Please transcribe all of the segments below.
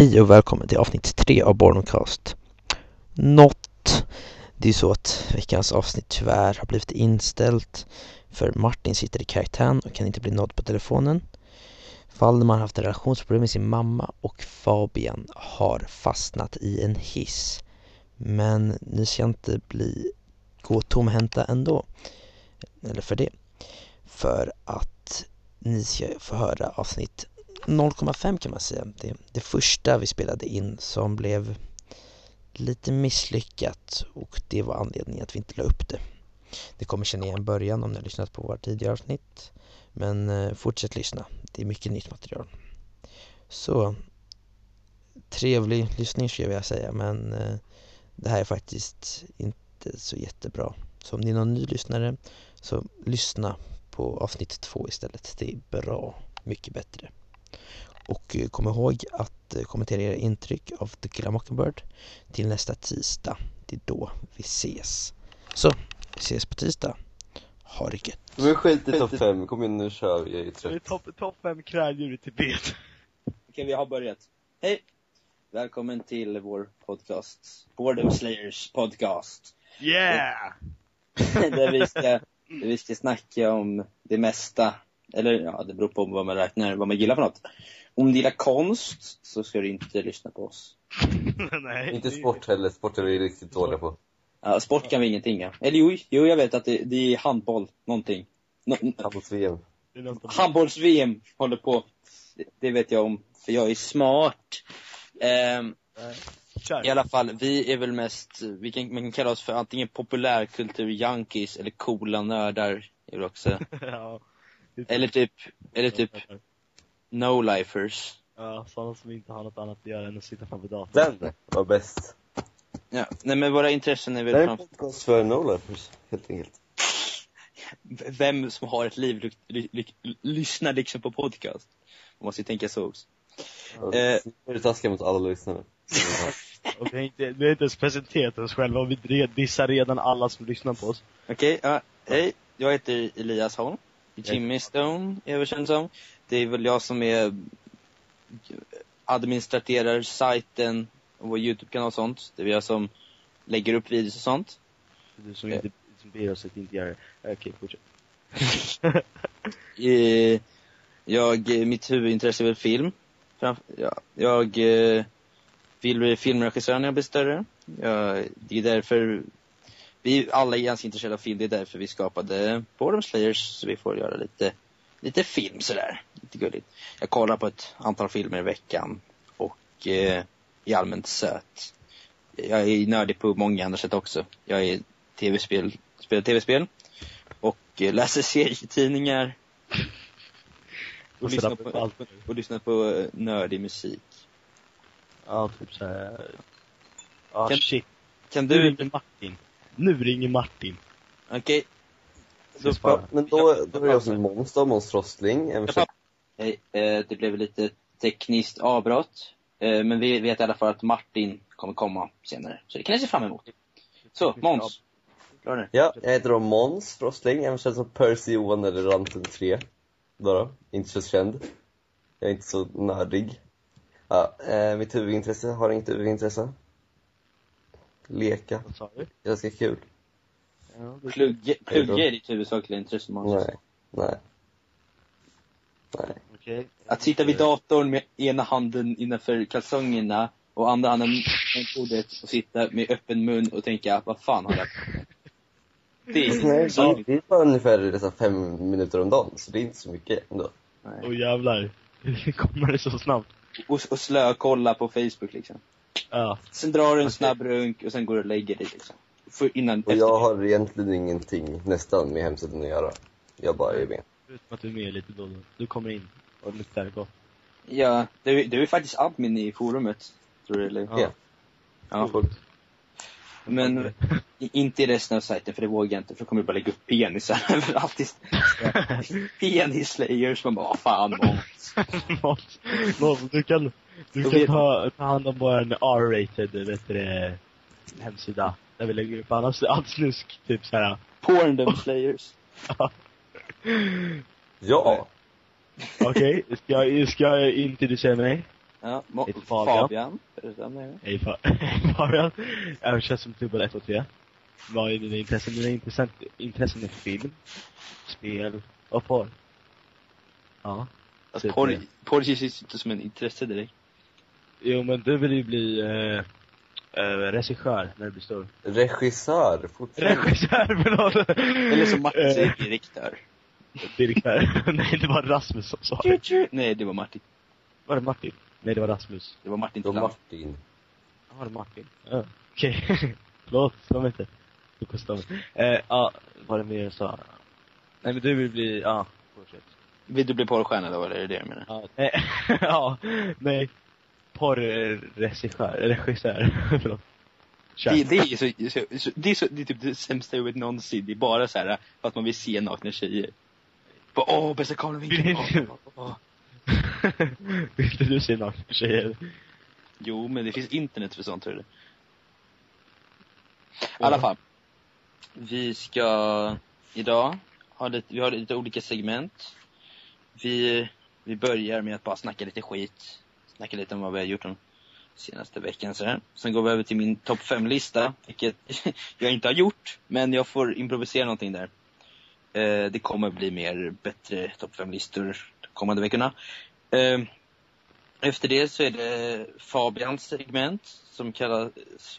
Hej och välkommen till avsnitt 3 av Bornomcast. Något. Det är så att veckans avsnitt tyvärr har blivit inställt för Martin sitter i karaktären och kan inte bli nådd på telefonen. Valdemar har haft relationsproblem med sin mamma och Fabian har fastnat i en hiss. Men ni ska inte bli gå tomhänta ändå. Eller för det. För att ni ska få höra avsnitt 0,5 kan man säga. Det, det första vi spelade in som blev lite misslyckat och det var anledningen att vi inte la upp det. Det kommer känna igen början om ni har lyssnat på våra tidigare avsnitt. Men eh, fortsätt lyssna, det är mycket nytt material. Så, trevlig lyssning skulle jag vilja säga men eh, det här är faktiskt inte så jättebra. Så om ni är någon ny lyssnare så lyssna på avsnitt två istället. Det är bra, mycket bättre. Och eh, kom ihåg att eh, kommentera era intryck av The Killer Mockingbird till nästa tisdag. Det är då vi ses. Så, vi ses på tisdag. Ha det gött. Men skit i topp 5, kom igen nu kör vi, jag är trött. topp top fem kräldjur i Tibet. Okej, vi har börjat. Hej! Välkommen till vår podcast. Boredom Slayers podcast. Yeah! där, vi ska, där vi ska snacka om det mesta. Eller ja, det beror på vad man räknar, vad man gillar för något. Om du gillar konst så ska du inte lyssna på oss. Nej. Inte sport heller, sport är vi riktigt dåliga på. Ja, sport kan vi ingenting ja. Eller jo, jo jag vet att det, det är handboll, någonting. Nå, Handbolls-VM. Handbolls-VM håller på. Det, det vet jag om, för jag är smart. Kör. I alla fall, vi är väl mest, vi kan, man kan kalla oss för antingen populärkultur-junkies eller coola nördar, är också. ja. Eller typ, eller typ no-lifers. Ja, sådana som inte har något annat att göra än att sitta framför datorn. Den var bäst. Ja, nej men våra intressen är Det väl här är en framför podcast för no-lifers, helt enkelt. vem som har ett liv ly, ly, ly, lyssnar liksom på podcast. Man måste ju tänka så också. Ja, Eh. Nu är det taskiga mot alla lyssnare. Och vi har inte, vi har inte ens presenterat oss själva och vi dissar redan alla som lyssnar på oss. Okej, ja, hej. Jag heter Elias Holm. Jimmy Stone är jag väl känd som. Det är väl jag som är administrerar sajten och vår YouTube-kanal och sånt. Det är jag som lägger upp videos och sånt. Du som inte, som ber oss att inte göra det. Okej, fortsätt. Eh, Jag, eh, mitt huvudintresse är väl film. Framf- ja, jag eh, vill bli filmregissör när jag blir större. Jag, det är därför, vi alla är ganska intresserade av film, det är därför vi skapade Boredom Slayers, så vi får göra lite, lite film sådär. Lite gulligt. Jag kollar på ett antal filmer i veckan och eh, är allmänt söt. Jag är nördig på många andra sätt också. Jag är tv-spel, spelar tv-spel och eh, läser serietidningar Och Och lyssna lyssna på- allt nu. och lyssnar på eh, nördig musik. Ja, typ såhär. Ja, Kan- shit. Kan Nu du, ringer Martin. Nu ringer Martin. okej. Ska Då spara. Men då, då är jag som Måns då, Måns Frostling. Hej, eh, det blev lite tekniskt avbrott. Eh, men vi vet i alla fall att Martin kommer komma senare. Så det kan ni se fram emot. Så, Måns. Ja, jag heter då Måns Frostling, även känd som Percy Johan eller Ranten 3. Då, då. Inte så känd. Jag är inte så nördig. Ja, eh, mitt huvudintresse har inget huvudintresse. Leka, Vad sa du? ganska kul. Ja, det- Plugga, är ditt huvudsakliga intresse, Måns. Nej, nej. Nej. Okej. Att sitta vid datorn med ena handen innanför kalsongerna och andra handen på bordet och sitta med öppen mun och tänka, vad fan har jag Det är Nej, så det är bara ungefär dessa fem minuter om dagen, så det är inte så mycket ändå. Åh jävlar. Hur kommer det så snabbt? Och, och slökolla på Facebook liksom. Ja. Sen drar du en snabb runk och sen går du och lägger dig liksom. För innan, Och jag har egentligen ingenting nästan med hemsidan att göra. Jag bara är med. Förutom att du är med lite då. Du kommer in och luktar gott. Ja, du, du är faktiskt admin i forumet. Tror du eller? Ja. Ja. Men inte i resten av sajten för det vågar jag inte för då kommer jag bara lägga upp penisar överallt. Penislayers, man bara, vad fan Måns. Måns, du kan, du kan ta, ta hand om vår R-rated, vet du det, hemsida. Där vi lägger upp annars, allt snusk, typ såhär. Porndom Slayers. Ja! Okej, ska, jag- ska jag introducera mig? Ja, Mo- Fabian. Fabian. Hej Fa- Fabian. Jag känns som tubbad 1, 2, 3. Vad är dina intressen? Mina intressen, intressen är film, spel och porr. Ja. Alltså, Typ porr, porr känns inte som en intresse direkt. Jo men du vill ju bli eh, eh, regissör när du blir stor. Regissör, fortfarande. Regissör, förlåt! Eller som Martin Eh, säger, direktör. Direktör. Nej, det var Rasmus som sa det. Nej, det var Martin. Var det Martin? Nej, det var Rasmus. Det var Martin Då Tlam. Martin. Ja, var det Martin? Ja. Okej. Förlåt, slå mig inte. Du kostar mig. Eh, ja, vad är det mer jag sa? Nej men du vill bli, ja, fortsätt. Vill du bli porrstjärna då, eller är det det du menar? Ja, nej, ja, nej. Porrregissör. Det, det är ju så, så, så, det är så, det är typ det sämsta jag vet någonsin. Det är bara så här att man vill se nakna tjejer. Bara, åh, bästa kameravinkeln. Åh, åh, åh. Vill inte du se nakna tjejer? Jo, men det finns internet för sånt, tror du. I alla fall. Vi ska idag ha lite, vi har lite olika segment. Vi, vi börjar med att bara snacka lite skit. Snacka lite om vad vi har gjort den senaste veckan så här. Sen går vi över till min topp 5-lista, vilket jag inte har gjort, men jag får improvisera någonting där. Eh, det kommer bli mer bättre topp 5-listor de kommande veckorna. Eh, efter det så är det Fabians segment som kallas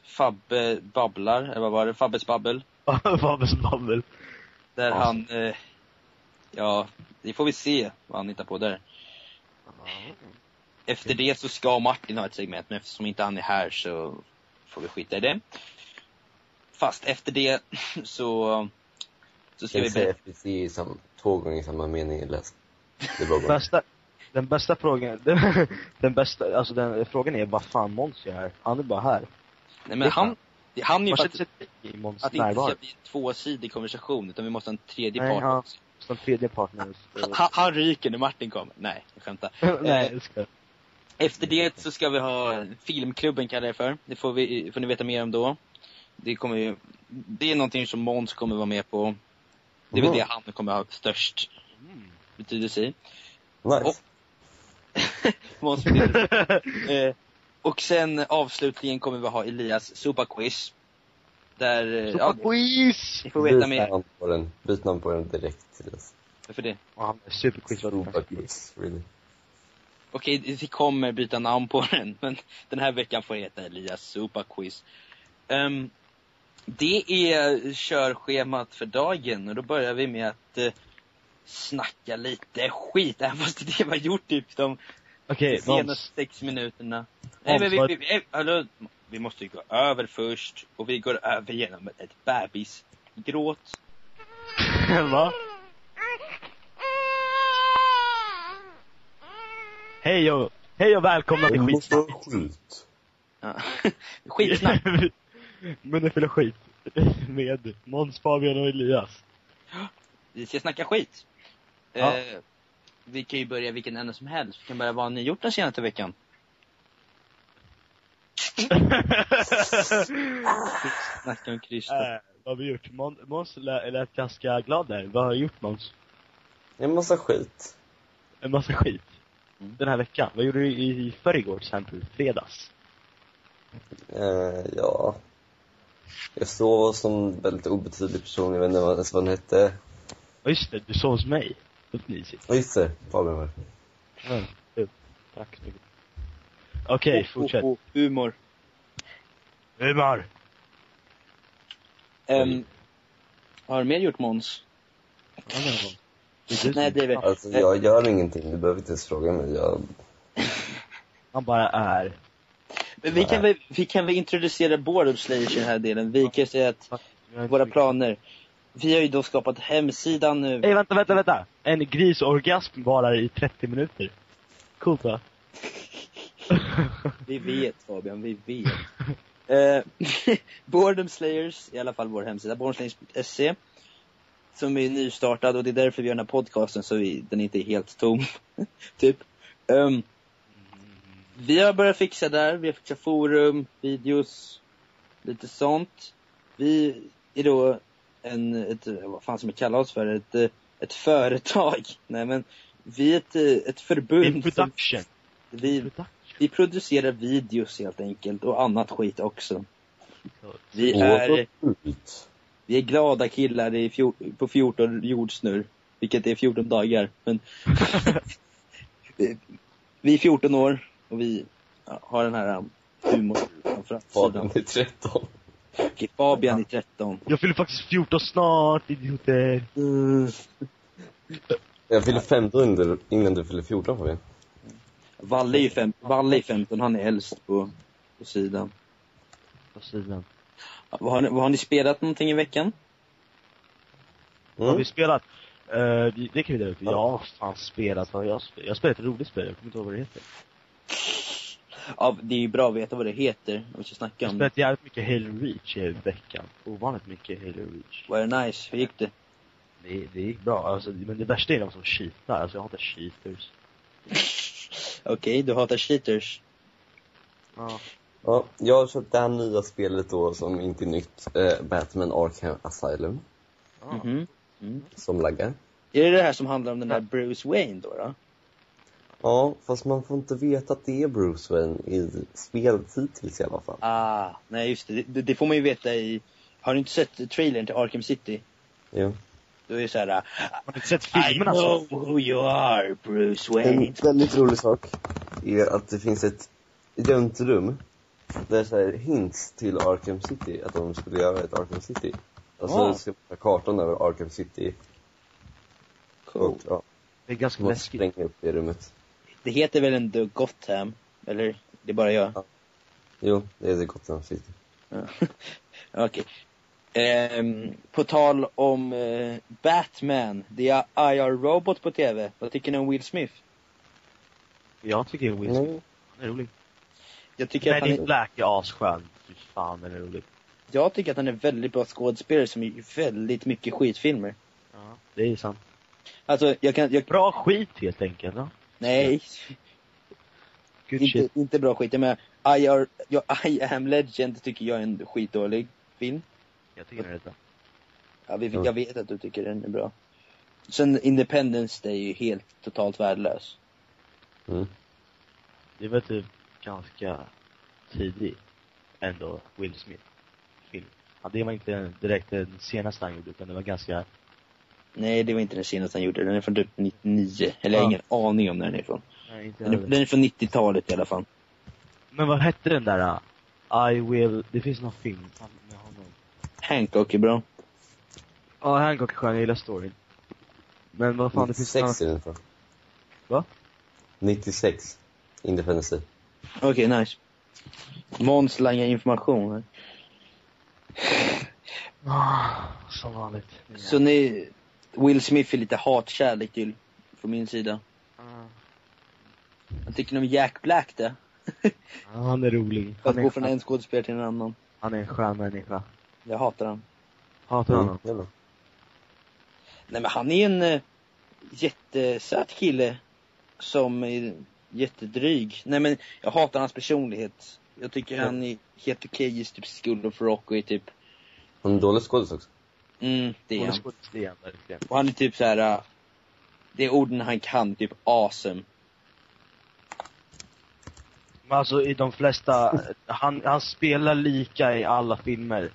Fabbe babblar, eller vad var det? Fabbes babbel. Fabels babbel. Där Ja. han, eh, ja, det får vi se vad han hittar på där. Efter det så ska Martin ha ett segment, men eftersom inte han är här så får vi skita i det. Fast efter det så, så ska vi säga i sam, två gånger samma mening läs. Det var bra. Bästa, den bästa frågan, den, den bästa, alltså den frågan är vad fan Måns gör här? Han är bara här. Nej men han, han är ju faktiskt, att det inte ska bli en tvåsidig konversation, utan vi måste ha en tredje Nej, part ja. också. Som tredje partner. Han, han ryker när Martin kommer. Nej, jag skämtar. Nej, jag ska. Efter det så ska vi ha filmklubben kallar jag det för. Det får, vi, får ni veta mer om då. Det kommer ju, det är någonting som Måns kommer vara med på. Det är väl Mhm. det han kommer ha störst betydelse i. Nice. Måns eh, och sen avslutningen kommer vi ha Elias superquiz. Där, eh, ja, Superquiz! ni får veta Byt mer. namn på den. Byt namn på den direkt till oss. Varför det? Är superquiz var Super det quiz, really. Okej, vi kommer byta namn på den, men den här veckan får det heta Elias Superquiz. Um, det är körschemat för dagen och då börjar vi med att uh, snacka lite skit, även fast det har gjort typ de Okej, senaste Måns. sex minuterna. Nej men vi, vi, vi, hallå, vi måste ju gå över först, och vi går över genom ett bebisgråt. Va? Hej och, hej och välkomna till Det måste skitsnack. vara skit. Ja. Skitsnack. Munnen full av skit. Med Måns, Fabian och Elias. Vi ska snacka skit. Ja. Eh, vi kan ju börja vilken ände som helst. Vi kan börja vad har ni gjort den senaste veckan? Snacka om då. äh, vad har vi gjort? Måns, Måns lät, lät ganska glad där. Vad har du gjort Måns? En massa skit. En massa skit. Mm. Den här veckan. Vad gjorde du i, i förrgår till exempel? Fredags? Eh, ja. Jag sov som väldigt obetydlig person, jag vet inte vad- ens vad den hette. Ja just det, du sov hos mig. Var mysigt. Ja just det, Fabian var. Tack så mycket. Okej, fortsätt. Oh, oh, humor. Humor! Um, har du mer gjort Måns? Nej, det är väl... Alltså jag gör ingenting, du behöver inte ens fråga mig. Jag, Han bara är. Men vi kan väl, vi kan väl introducera Board Slayers i den här delen. Vi kan säga att våra planer. Vi har ju då skapat hemsidan nu. Hej vänta, vänta, vänta! En grisorgasm varar i 30 minuter. Coolt va? Vi vet Fabian, vi vet. Eh, Boredom Slayers, i alla fall vår hemsida, boredomslayers.se. Som är nystartad och det är därför vi gör den här podcasten så vi, den inte är helt tom. typ. Ehm, vi har börjat fixa där, vi har fixat forum, videos, lite sånt. Vi är då en, ett, vad fan ska man kalla oss för? Ett, ett företag. Nej men, vi är ett, ett förbund. In production. Som, vi, Production. Vi producerar videos helt enkelt och annat skit också. Vi är. Vi är glada killar i fjor, på 14 jordsnurr. Vilket är 14 dagar. Men vi är 14 år och vi har den här um, humorn framför Fabian är 13. Okej, Fabian är 13. Jag fyller faktiskt 14 snart, idioter. Jag fyller 15 innan du, fyller 14 Fabian. Valle är ju fem, Valle är 15, han är äldst på, på sidan. På sidan. Vad har, ni, vad har ni spelat någonting i veckan? Vad har Mm. vi spelat? Uh, det kan vi dela ut. Jag har fan spelat, har jag spelat? Jag har spelat ett roligt spel, jag kommer inte ihåg vad det heter. Ja, det är ju bra att veta vad det heter om vi ska Jag snacka har om det. spelat jävligt mycket Halo Reach i veckan. Ovanligt mycket Halo Reach. Var det nice? Hur gick det? Det, det gick bra, alltså, men det värsta är de som cheatar, alltså jag hatar cheaters. Okej, du hatar cheaters. Ja. Ja, jag har köpt det här nya spelet då som inte är nytt. Eh, Batman Arkham Asylum. Ja. Mhm. Mm. Som laggar. Är det det här som handlar om den där Bruce Wayne då? då? Ja, fast man får inte veta att det är Bruce Wayne i spelet hittills i alla fall. Ah, nej just det. det. Det får man ju veta i... Har du inte sett trailern till Arkham City? Jo. Då är det såhär... ah, Har du inte sett I filmerna know så? who you are, Bruce En Wayne. väldigt rolig sak är att det finns ett gömt rum där så här hints till Arkham City, att de skulle göra ett Arkham City. Alltså Ah. det ska vara kartan över Arkham City Cool. och ja, Det är ganska man läskigt. spränga upp det rummet. Det heter väl ändå Gotham? Eller? Det är bara jag? Jo, det är det Gotham City. Ja. Okej. Ehm, på tal om eh, Batman, det är IR Robot på TV. Vad tycker ni om Will Smith? Jag tycker Will Smith Nej. är rolig. Jag tycker, att Men han in är, Black är asskön. Fy fan, den är rolig. jag tycker att han är väldigt bra skådespelare som gör väldigt mycket skitfilmer. Ja, det är sant. Alltså, jag kan, jag, Bra skit helt enkelt. Ja. nej, Good inte, shit. inte bra skit. Jag menar, IR, ja, I am legend tycker jag är en skitdålig film. Jag tycker den är bra. Ja, vi, jag vet att du tycker den är bra. Sen Independence Day är ju helt totalt värdelös. Mm. Det var typ ganska tidig ändå, Will Smith film. Ja, det var inte direkt den senaste han gjorde, utan det var ganska, Nej, det var inte den senaste han gjorde. Den är från typ 99. Eller jag har Ja. ingen aning om när den är ifrån. nej inte Den är, den är från 90-talet i alla fall. Men vad hette den där? uh, I will, det finns någon film med honom. Hancock är bra. Ja, Hancock är skön, jag gillar storyn. Men vad fan, det finns 96 någon... är den från. Va? 96. Independence Day. Okej, nice. Måns langar information här. Ah, som vanligt. Så ni, Will Smith är lite hatkärlek till, från min sida. Ah. Jag tycker om Jack Black det. Ja, han är rolig. För att Han gå från en skådespelare till en annan. han är en skön människa. Jag hatar han. Hatar Mm. honom. jävlar. Nej men han är en uh, jättesöt kille. Som är jättedryg. Nej men jag hatar hans personlighet. Jag tycker Ja. han är helt okej i typ School of Rock och är typ, Han är dålig skådis också. mm det är han. det är han. Och han är typ så här. äh, det är orden han kan, typ awesome. Men alltså i de flesta, han, han spelar lika i alla filmer.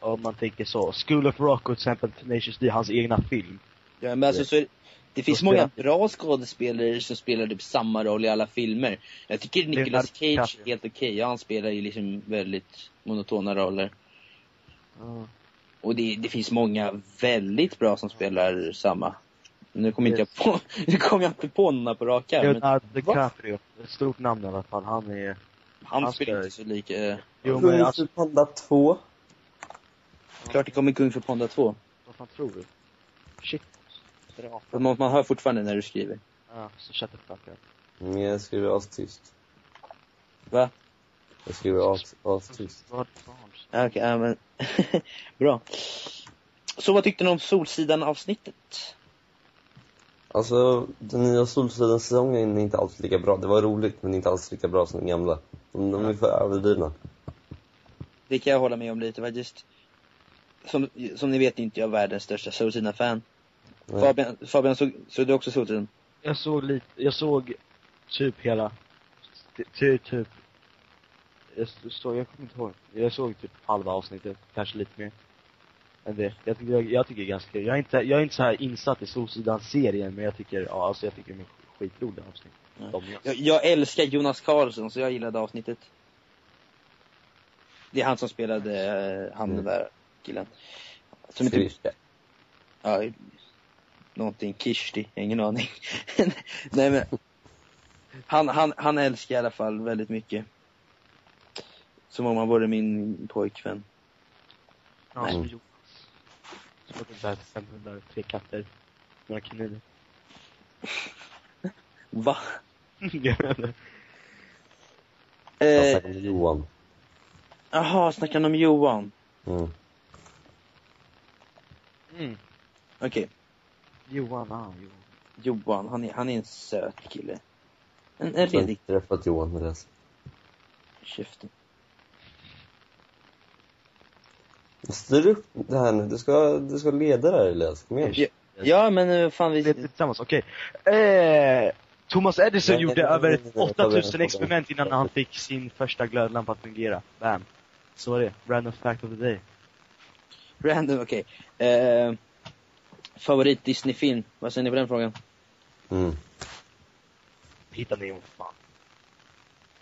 Om man tänker så. School of Rock och till exempel Tenacious D, hans egna film. Ja, men alltså så är, det finns många bra skådespelare som spelar typ samma roll i alla filmer. Jag tycker Nicolas Cage är helt okej. Ja, han spelar ju liksom väldigt monotona roller. Ja. Och det, det finns många väldigt bra som spelar samma. Nu kommer inte jag på, nu kommer jag inte på några på rak arm, Leonardo DiCaprio, ett stort namn i alla fall. Han är... han han spelar inte så lika. eh, Jo Kung men fu alltså, Panda 2. Klart det kommer Kung för Panda 2. vad fan tror du? Shit. Bra. Man, man hör fortfarande när du skriver. Ja, så shut the fuck up. Men jag skriver astyst. Va? Jag skriver as- astyst. Okej, ja, men bra. Så vad tyckte ni om Solsidan-avsnittet? Alltså, den nya Solsidan-säsongen är inte alls lika bra. Det var roligt, men inte alls lika bra som den gamla. De, de är för överdrivna. Det kan jag hålla med om lite faktiskt. Som, som ni vet är inte jag världens största Solsidan-fan. Nej. Fabian, Fabian såg, såg du också Solsidan? Jag såg lite, jag såg typ hela ty- ty, typ, jag, s- så, jag kommer inte ihåg. Jag såg typ halva avsnittet, kanske lite mer. Än det. Jag tycker, jag, jag tycker det är ganska kul. Jag är inte, jag är inte så här insatt i Solsidan-serien, men jag tycker, ja alltså jag tycker de är skitroliga avsnitt. Ja. Jag, jag älskar Jonas Karlsson, så jag gillade avsnittet. Det är han som spelade eh, han den där killen. Som inte, ja, någonting, Kishti, ingen aning. Nej men, han, han, han älskar i alla fall väldigt mycket. Som om han vore min pojkvän. Ja, Mm. som Jonas. Som det är fem hundar, tre katter, några kaniner. Va? jag Eh, med Johan. Jaha, snackar han om Johan? Mm. Mm. Okej, Johan, ah, Johan. Johan, han är, han är en söt kille. En, en Jag har redig träffat Johan Elias. käften. Styr upp det här nu. Du ska, du ska leda det här Elias. Kom igen. Ja, ja men eh, fan Vi vet vi... tillsammans, okej. Eh, Thomas Edison Nej, gjorde nej, över nej, nej, nej, 8000 nej. experiment innan han fick sin första glödlampa att fungera. Bam. Så är det. Random fact of the day. Random, okej. Eh, favorit Disney-film? Vad säger ni på den frågan? Mm. Hitta Nemo, fan.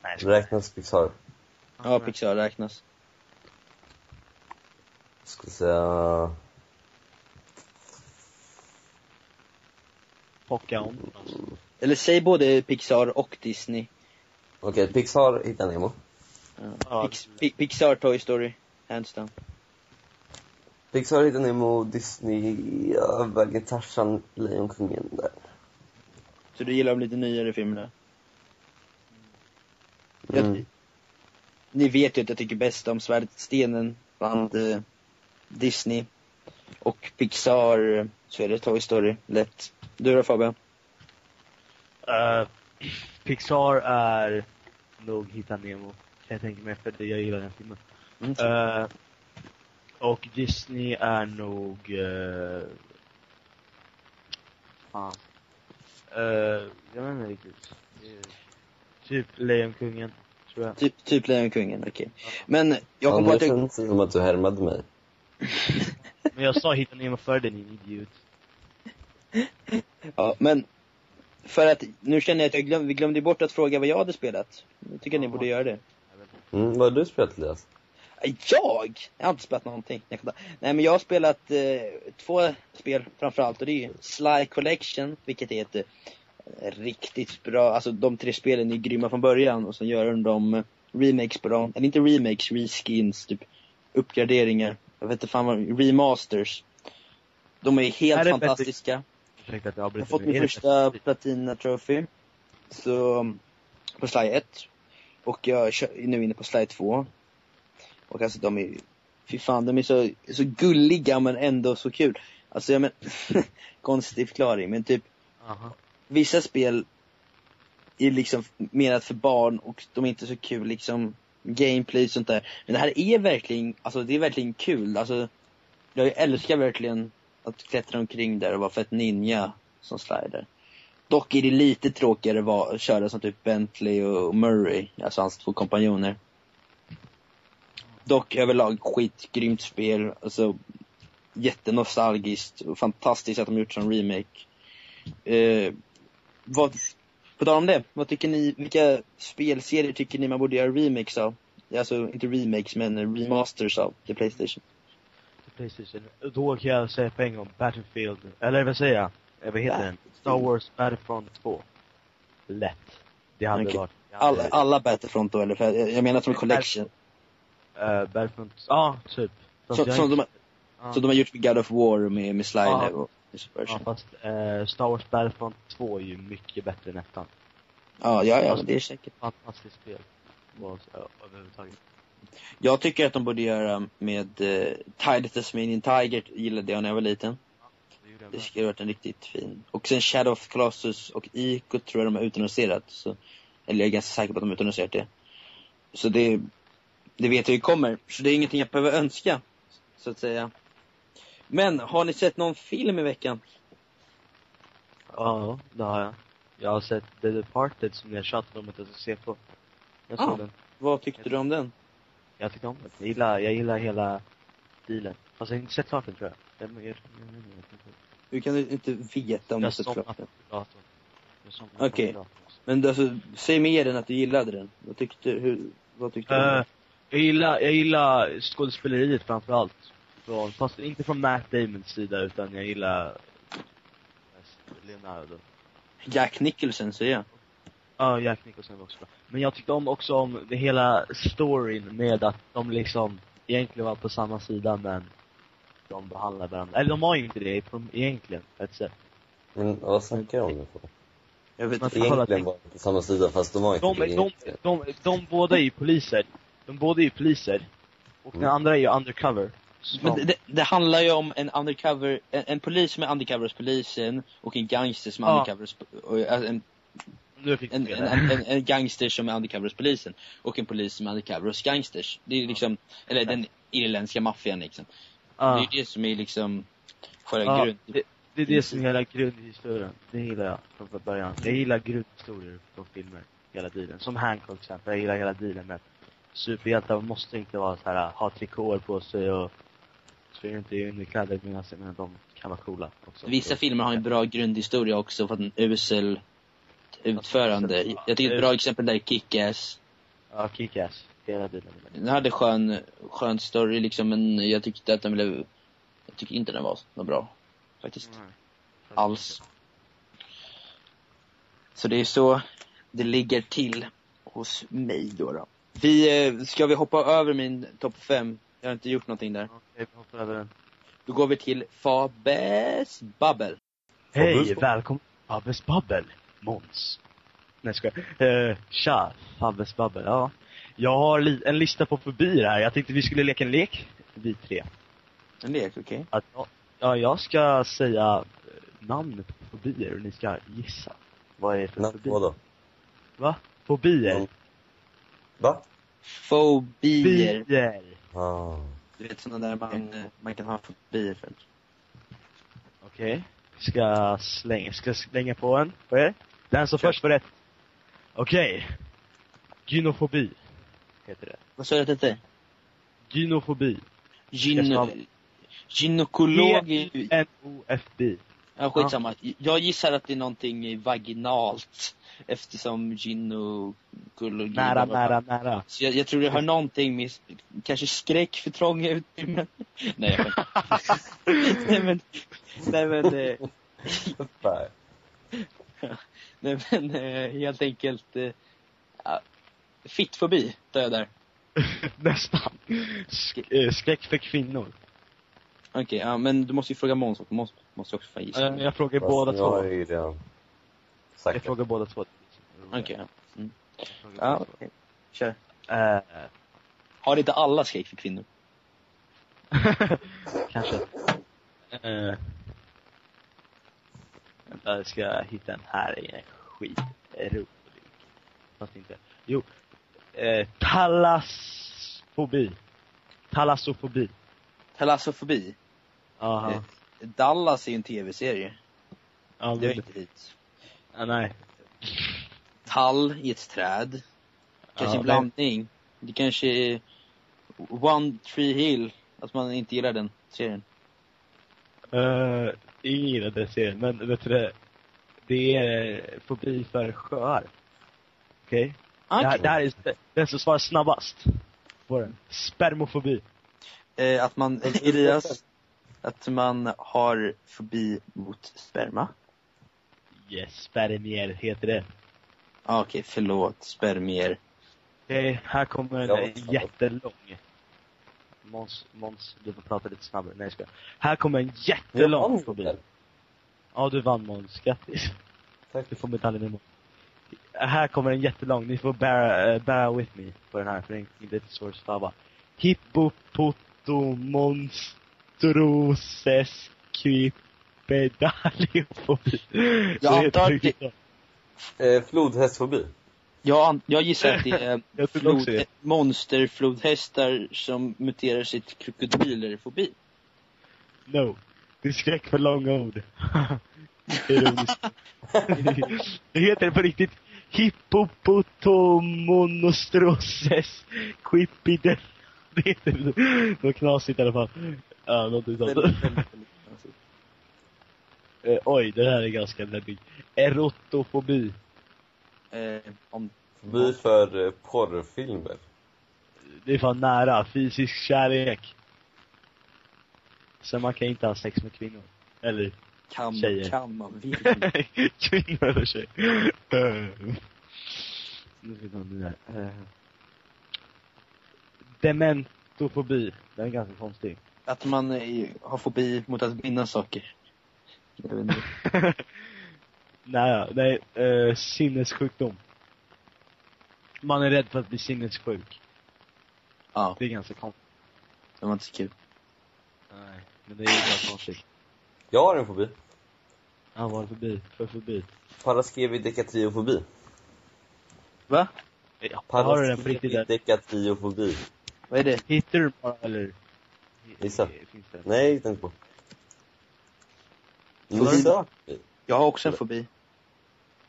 Nej, jag. Räknas Pixar. Ja, Pixar räknas. Skulle säga... Pocahontas. Eller säg både Pixar och Disney. Okej, Pixar hittar Nemo. Ja, Pix, Pi- Pixar, Toy Story, hands down. Pixar hittar Nemo, Disney, vägen Tarzan, Lejonkungen där. Så du gillar de lite nyare filmerna? Jag- Mm. Ni vet ju att jag tycker bäst om Svärdet stenen bland eh, Disney. Och Pixar, så är det Toy Story, lätt. Du då Fabian? Eh, Pixar är nog Hitta Nemo. Kan jag tänka mig, för jag gillar den filmen. Mm. Eh, och Disney är nog... Uh, fan. Uh, jag vet inte riktigt. Typ Lejonkungen, tror jag. Typ, typ Lejonkungen, okej. Men jag Ja, kom på det att jag... känns som att du härmade mig. Men jag sa Hitta Nemo före dig, din idiot. Ja, men för att, nu känner jag att jag glöm, vi glömde bort att fråga vad jag hade spelat. Jag tycker ni borde göra det. Mm, vad har du spelat Elias? Jag? Jag har inte spelat någonting. Nej men jag har spelat eh, två spel framförallt och det är ju Sly Collection, vilket är ett eh, riktigt bra, alltså de tre spelen är grymma från början och sen gör de eh, remakes på dem, eller inte remakes, reskins, typ uppgraderingar. Jag vet inte fan vad, remasters. De är helt Är fantastiska. Ursäkta att jag Jag har avbryter. fått min första? Platina Trophy. Så, på Sly 1. Och jag kör, är nu inne på Sly 2. Och alltså de är, fy fan, de är så, så gulliga men ändå så kul. Alltså jag men, konstig förklaring men typ, Aha. vissa spel är liksom menat för barn och de är inte så kul liksom, gameplay och sånt där. Men det här är verkligen, alltså det är verkligen kul. Alltså, jag älskar verkligen att klättra omkring där och vara fett ninja som slider. Dock är det lite tråkigare att köra som typ Bentley och Murray, alltså hans två kompanjoner. Dock överlag skitgrymt spel, alltså jättenostalgiskt och fantastiskt att de gjort som remake. Eh, vad, på tal om det, vad tycker ni, vilka spelserier tycker ni man borde göra remakes av? Alltså inte remakes men remasters av till Playstation. till Playstation. Då kan jag säga på en gång Battlefield, eller vad säger jag? Vad heter den? Star Wars Battlefront 2. Lätt. Det hade Okej. varit... Alla, alla Battlefront då eller? För jag, jag menar som collection. Eh, Battlefront, ja, typ. Som, jag som, inte- de, ja. som de har gjort med God of War med, med Sly Ja. Level och Ja, fast eh, Star Wars Battlefront 2 är ju mycket bättre än ettan. Ja, ja, ja, men det är säkert. Fantastiskt spel. Överhuvudtaget. Jag tycker att de borde göra med uh, Tide Tasmanian Tiger, gillade jag när jag var liten. Jag Det skulle varit en riktigt fin. Och sen Shadow of Colossus och Ico tror jag de har utannonserat. Så, eller jag är ganska säker på att de har utannonserat det. Så det, det vet jag ju kommer. Så det är ingenting jag behöver önska, så att säga. Men, har ni sett någon film i veckan? Ja, det har jag. Jag har sett The Departed som jag tjatat om att jag ska se på. Jag Ah. såg den. Vad tyckte du om den? Jag tyckte om den. Jag gillar, jag gillar hela stilen. Fast jag har inte sett klart den tror jag. Jag, jag, jag, jag, jag, jag, Hur kan du inte veta om du jag sett somnade klart den? Jag Okej. datorn. Men alltså, säg mer än att du gillade den. Vad tyckte, hur, vad tyckte du? Jag gillar, jag gillar skådespeleriet framförallt. Från, fast inte från Matt Damons sida utan jag gillar Leonardo. Jack Nicholson säger jag. Ja, Jack Nicholson var också bra. Men jag tyckte om också om det hela storyn med att de liksom egentligen var på samma sida men de behandlar varandra. Eller de var ju inte det egentligen, på ett sätt. Men vad snackar jag om nu för? Jag vet inte. Egentligen var de på samma sida fast de var inte De, det de, egentligen. de, de, båda är ju poliser. De båda är ju poliser. Och den Mm. andra är ju undercover. Men de- det, det, det handlar ju om en undercover, en, en polis som är undercover hos polisen och en gangster som är Ja. undercover hos, äh, en, en, en, det. en, gangster som är undercover hos polisen och en polis som är undercover hos gangsters. Det är liksom, eller den irländska maffian liksom. Det Ja. är ju det som är liksom själva Ja, grund. det, det är det som är hela grundhistorien. Det gillar jag från början. Jag gillar grundhistorier från filmer hela tiden. Som Hancock till exempel. Jag gillar hela tiden med superhjältar måste inte vara så här, ha trikåer på sig och springa inte i underkläder medan menar, de kan vara coola också. Vissa filmer har en bra grundhistoria också för att en usel utförande. Ja, Jag tycker ett bra exempel där är Kick-Ass. Ja, Kick-Ass. Hela tiden. Den hade skön, skön story liksom men jag tyckte att den blev, jag tycker inte den var så bra. Faktiskt. Alls. Så det är så det ligger till hos mig då. då. Vi, eh, ska vi hoppa över min topp fem? Jag har inte gjort någonting där. Okej, vi hoppar över den. Då går vi till Fabes Babbel. Hej, välkommen Fabbes Babbel, Måns. Nej jag skojar. Eh, tja, Fabbes Babbel, ja. Jag har li- en lista på fobier här. Jag tänkte vi skulle leka en lek, vi tre. En lek, okej? Att, ja, ja, jag ska säga eh, namnet på fobier och ni ska gissa. Vad är det för fobi? vadå? Va? Fobier? Mm. Va? Fobier. Fobier. Ah. Du vet sådana där man, man kan ha fobier för. Okej. Ska slänga, ska slänga på en på er. Den som Kör. först får rätt. Okej. Gynofobi. Heter det. Vad sa du att det hette? Gynofobi. Gyno... Ska Gynekolog Ja, skitsamma. Jag gissar att det är någonting vaginalt. Eftersom gynekologi... Nära, nära, nära. Så jag, jag tror det har någonting med kanske skräck för trånga utrymmen. Nej, jag. Nej men, nej men, eh, Nej. men eh, helt enkelt, eh, ja, fittfobi jag där. Nästan. Sk- eh, skräck för kvinnor. Okej, ja men du måste ju fråga Måns också. Måns måste också få gissa. Eh, Jag frågar Fast båda jag två. har ju redan sagt Jag det. frågar båda två. Okej, ja. Mm. Jag Ja, okej. Kör. Eh, Har inte alla skräck för kvinnor? Kanske. Uh, vänta, jag ska hitta en här. är en skitrolig. Fast inte. Jo. Uh, talasfobi. Talassofobi. Talassofobi. Aha. Eh, Dallas är ju en tv-serie. Ja, Det är inte dit. ja, nej. Tall i ett träd. Kanske Ja, en blandning. Det kanske är One Tree Hill. Att man inte gillar den serien. Uh, ingen gillar den serien, men vet du det? Det är fobi för sjöar. Okej? Det, här, det här är den som svarar snabbast. På den. Spermofobi. Eh, att man, Elias, att man har fobi mot sperma. Yes, spermier heter det. Ah, Okej, förlåt. Spermier. Okej, här kommer en Ja, eh, jättelång. Måns, Måns, du får prata lite snabbare. Nej, jag skojar. Här kommer en jättelång vann fobi. Ja, du vann Måns. Grattis. Tack. Du får medaljen imorgon. Här kommer en jättelång. Ni får bear, uh, bear with me på den här, för den är lite svår att stava. Hippopotomonstroses quipedaliofobi. Jag antar att det- Eh, flodhästfobi. Jag, jag gissar att det är flod, det. monsterflodhästar som muterar sitt krokodilerfobi. No. Det är skräck för långa ord. Ironiskt. det heter på riktigt Hippopotomonostroses quipide. Det heter något knasigt i alla fall. Ja, någonting sånt. Eh, oj, det här är ganska läbbig. Erotofobi. Eh, om, Fobi för eh, porrfilmer. Det är fan nära. Fysisk kärlek. Så man kan inte ha sex med kvinnor. Eller kan, Tjejer. kan man vill. kvinnor eller tjej. Eh. Nu den här. Eh. Dementofobi. Den är ganska konstig. Att man har fobi mot att minnas saker. Jag vet inte. nej, nej, eh, sinnessjukdom. Man är rädd för att bli sinnessjuk. Ja, Det är ganska konstigt. det var inte så kul. Nej, men det är ju bara konstigt. Jag har en fobi. Ja, var förbi, för förbi. Paraskevidekatriofobi. Va? Ja, har du den på riktigt där? Paraskevidekatriofobi. Vad är det? Hittar du bara, eller? Gissa. Nej, jag tänkte på. Gissa. Jag har också en fobi.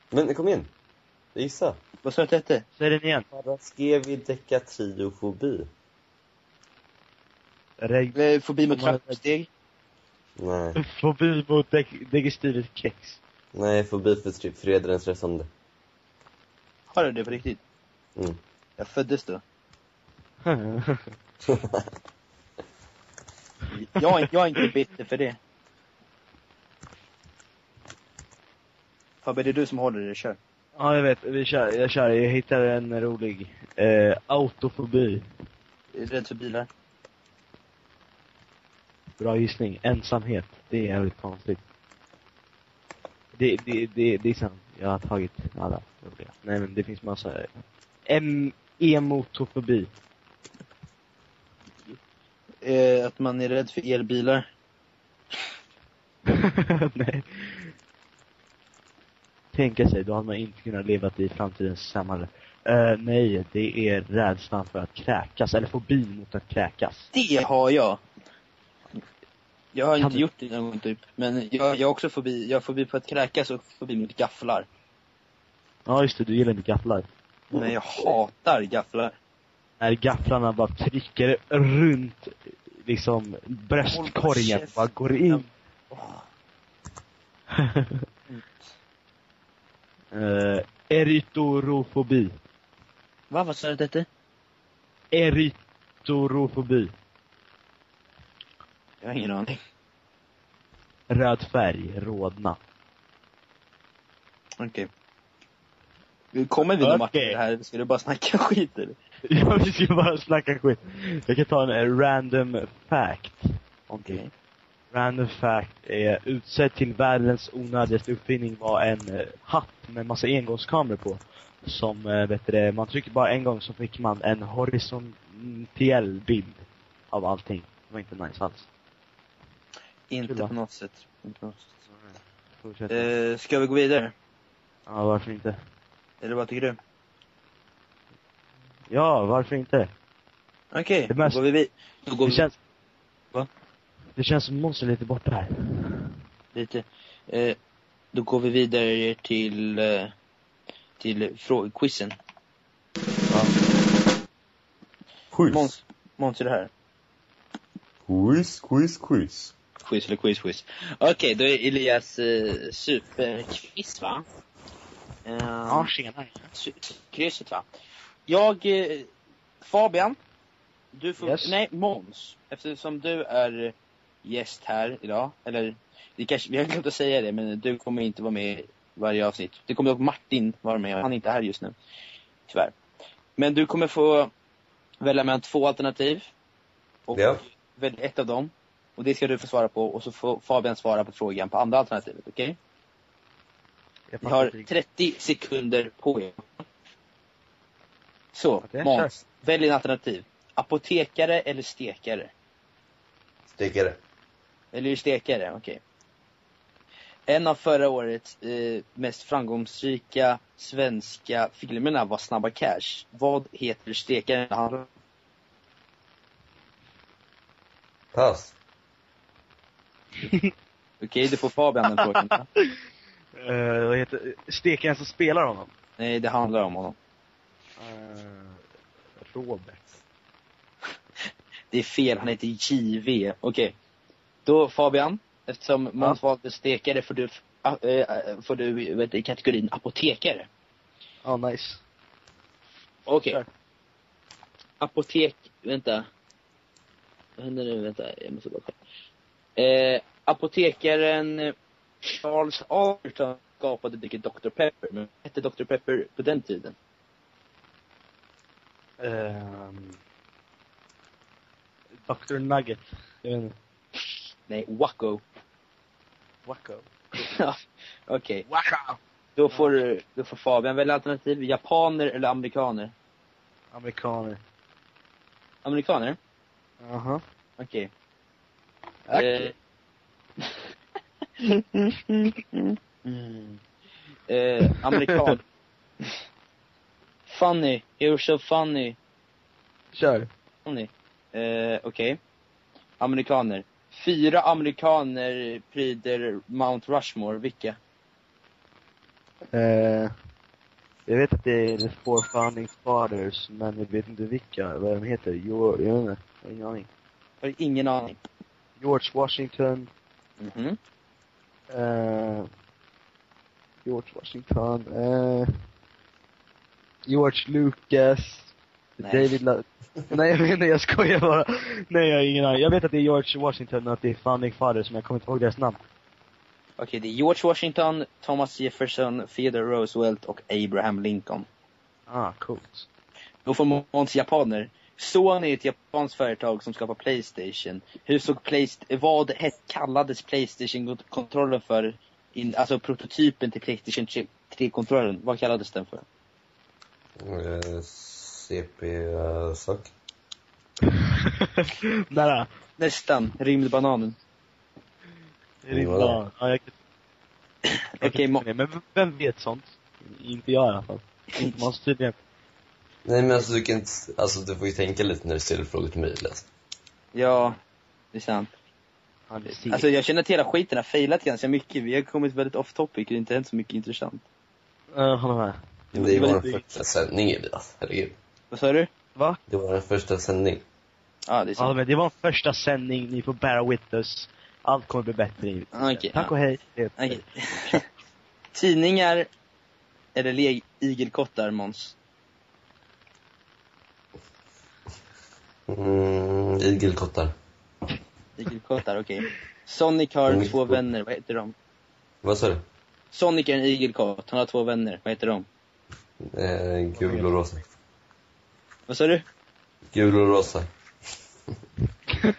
Men kom igen. Gissa. Vad sa du att det hette? Säg den igen. Paraskevidekatriofobi. Reg- Eh, Fobi mot trappsteg? Nej. Fobi mot deg- digestivet kex. Nej, fobi för typ fredagens resande. Har du det på riktigt? Mm. Jag föddes då. Jag, är- jag är inte bitter för det. Fabbe, det är du som håller det, kör. ja, jag vet. Vi kör, jag kör. Jag hittar en rolig. Eh, autofobi. Rädd för bilar? Bra gissning. Ensamhet. Det är jävligt konstigt. Det, det, det, det är sant. Jag har tagit alla roliga. Nej men det finns massa. Em, emotofobi. Eh, att man är rädd för elbilar? Nej. Tänka sig, då hade man inte kunnat leva i framtidens samhälle. Eh, nej, det är rädslan för att kräkas, eller fobi mot att kräkas. Det har jag. Jag har Kan inte du- gjort det någon gång typ. Men jag, jag har också fobi, jag har fobi på att kräkas och fobi mot gafflar. Ja just det, du gillar inte gafflar. Men jag hatar gafflar. När gafflarna bara trycker runt, liksom, bröstkorgen, bara går in. uh, erytorofobi. Va, vad sa du det hette? Erytorofobi. Jag har ingen aning. Röd färg, rodna. Okej. Kommer vi någon Okej. det här? Ska du bara snacka skit eller? Ja, vi ska bara snacka skit. Jag kan ta en eh, random fact. Okej. Okej. Random fact är utsedd till världens onödigaste uppfinning var en eh, hatt med massa engångskameror på. Som, eh, vet du man trycker bara en gång så fick man en horisontell bild av allting. Det var inte nice alls. Inte Kul, på något sätt. Inte på något sätt. Eh, ska vi gå vidare? Ja, varför inte? Eller vad tycker du? Ja, varför inte? Okej, då mest- går vi vid. Då går Det vi känns... Va? Det känns som monster lite borta här. lite. Eh, då går vi vidare till, eh, till frå- quizen. Quiz. Måns, Måns är det här. Quiz, quiz, quiz. Quiz eller quiz, quiz. Okej, då är Elias eh, superquiz va? Eh, Ja, tjena. Krysset va? Jag, eh, Fabian. Du får, Yes. nej Måns. Eftersom du är gäst här idag, eller vi kanske, vi har glömt att säga det, men du kommer inte vara med i varje avsnitt. Det kommer dock Martin vara med, han är inte här just nu. Tyvärr. Men du kommer få välja mellan två alternativ. Och Ja. välj ett av dem. Och det ska du få svara på, och så får Fabian svara på frågan på andra alternativet, okej? Jag Vi fattar har inte riktigt. 30 sekunder på er. Så, Måns, välj en alternativ. Apotekare eller stekare? Stekare. Eller stekare, okej. En av förra årets eh, mest framgångsrika svenska filmerna var Snabba Cash. Vad heter stekaren? Pass. Okej, du får Fabian den frågan. Uh, vad heter Stekaren som spelar honom? Nej, det handlar om honom. Eh, Robert. Det är fel, han heter JV. Okej. Då Fabian, eftersom Måns valde stekare får du, äh, får du vet, du, i kategorin apotekare. Ja, nice. Okej. Kör. Apotek, vänta. Vad händer nu? Vänta, jag måste bara kolla. Eh, apotekaren Charles Arthur skapade drycken Dr. Pepper, men vad hette Dr. Pepper på den tiden? Ehm, Dr. Nugget. Jag vet inte. Nej, Wacko. Wacko. Okej, Wacko! då får, du- då får Fabian välja alternativ. Japaner eller amerikaner? Amerikaner. Amerikaner? Jaha. Okej. Okej. Mm. Eh, amerikan. funny. You're so funny. Kör. Funny. Eh, Okej. Amerikaner. Fyra amerikaner pryder Mount Rushmore. Vilka? Eh, jag vet att det är The Four Founding Fathers, men jag vet inte vilka, vad de heter. George, jag vet inte. Jag har ingen aning. Har ingen aning. George Washington, Mhm. Eh, George Washington, eh, George Lucas, Nej. David La- Nej jag inte, jag skojar bara. Nej jag har ingen aning. Jag vet att det är George Washington och att det är Founding Fathers, men jag kommer inte ihåg deras namn. Okej, det är George Washington, Thomas Jefferson, Theodore Roosevelt och Abraham Lincoln. Ah, coolt. Då får Måns japaner. Sony är ett japanskt företag som skapar Playstation. Hur såg Playst vad kallades Playstation-kontrollen för? In, alltså prototypen till Playstation 3-kontrollen. Vad kallades den för? Eh, CP-sak. Nära. Nästan. Rymdbananen. Rymdbanan. Ja, jag Okej, okay, Men vem vet sånt? Inte jag i alla fall. Måste tydligen. Nej men alltså du kan inte, alltså du får ju tänka lite när du ställer frågor till mig alltså. Ja, det är sant. Ja, det. Alltså jag känner att hela skiten har failat ganska mycket. Vi har kommit väldigt off topic och det har inte hänt så mycket intressant. Jag håller med. Men det lite- den första sändningen Elias, herregud. Vad sa du? Va? Det var den första sändning. Ja, det är Ja, sant. men det var en första sändning, ni får bära with us. Allt kommer bli bättre i Okej, Tack ja. och hej. Okej. Tidningar eller le- igelkottar, Måns? Mm, igelkottar. Igelkottar, okej. Sonic har två vänner, vad heter de? Vad sa du? Sonic är en igelkott, han har två vänner, vad heter de? Eh, gul och rosa. Vad sa du? Gul och rosa.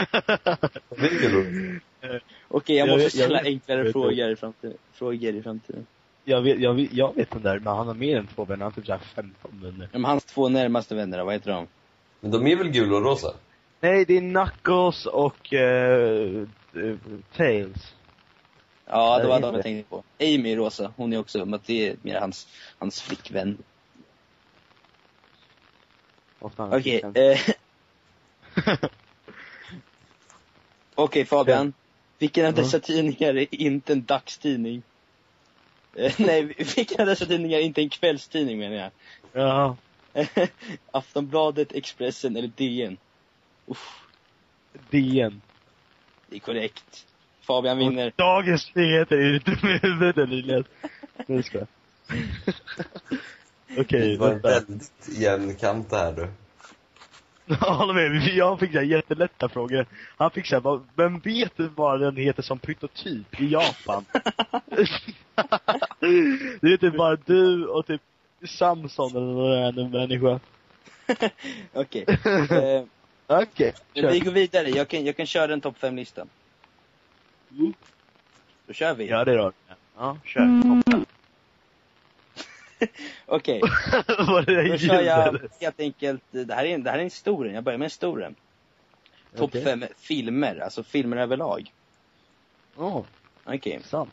Okej, jag Jag måste ställa enklare vet frågor i framtiden. Frågor i framtiden. jag, vet, jag, vet, jag vet den där, men han har mer än två vänner. Han har typ såhär 15 vänner. Men hans två närmaste vänner vad heter de? Men de är väl gula och rosa? Nej, det är Knuckles och uh, Tails. Ja, det var de jag tänkte på. Amy är rosa, hon är också, men det är mer hans, hans flickvän. Okej, kan- eh. Okej Fabian. Vilken av Ja. dessa tidningar är inte en dagstidning? Eh, nej, vilken av dessa tidningar är inte en kvällstidning menar jag? Ja, Aftonbladet, Expressen eller DN? Uff, DN. det är korrekt. Fabian vinner. Dagens Nyheter, är du dum i huvudet eller? Nu ska jag. Okej, Det var vänta. väldigt det här du. Jag håller med, jag fick så här jättelätta frågor. Han fick såhär, vad- vem vet vad den heter som prototyp i Japan? det är typ bara du och typ Samson eller någon random människa. Okej. Eh, Okej, men vi går vidare. Jag kan, jag kan köra en topp 5-lista. Mm. Då kör vi. Ja, det då. Ja, kör. Toppen. Okej. Var det Då där kör jag ljudet? helt enkelt, det här är, en- det här är en stor en. Jag börjar med en stor en. Topp Okej. fem filmer, alltså filmer överlag. Åh, Okej. sant.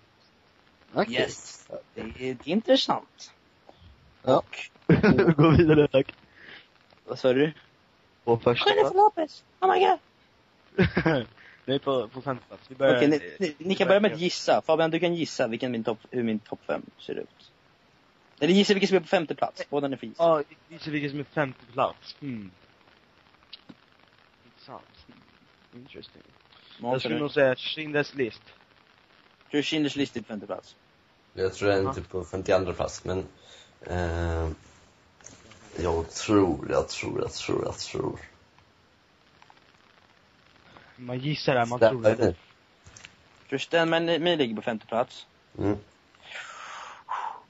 Okej. Yes. Det är, det är intressant. Ja. Gå vidare tack. vad sa du? På första Jennifer Lopez! Oh my god! Nej, på, på femte plats. Vi börjar... Okej, ni, ni, ni kan börja med att gissa. Fabian, du kan gissa vilken min topp, hur min topp fem ser ut. Eller gissa vilken som är på femte plats. Båda ni får gissa. Ja, gissa vilken som är femte plats. Hmm. Intressant. Interesting. Jag skulle nu. nog säga Schindler's list. Tror du Schindler's list är på femte plats? Jag tror den är typ på 52 plats, men... Eh, jag tror, jag tror, jag tror, jag tror. Man gissar där, man tror det. By Me ligger på femte plats? Mm.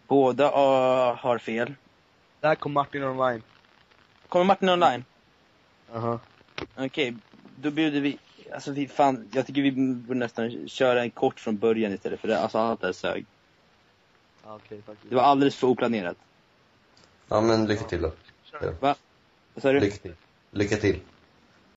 Båda uh, har fel. Där kom Martin online. Kommer Martin online? Aha. Okej, då bjuder vi... Alltså vi fan, jag tycker vi borde nästan köra en kort från början istället för det, alltså allt det här sög. Ja, okej, faktiskt. Det var alldeles för oplanerat. Ja, men lycka till då. Kör. Vad sa du? Lycka till. Lycka till.